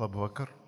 أبو بكر.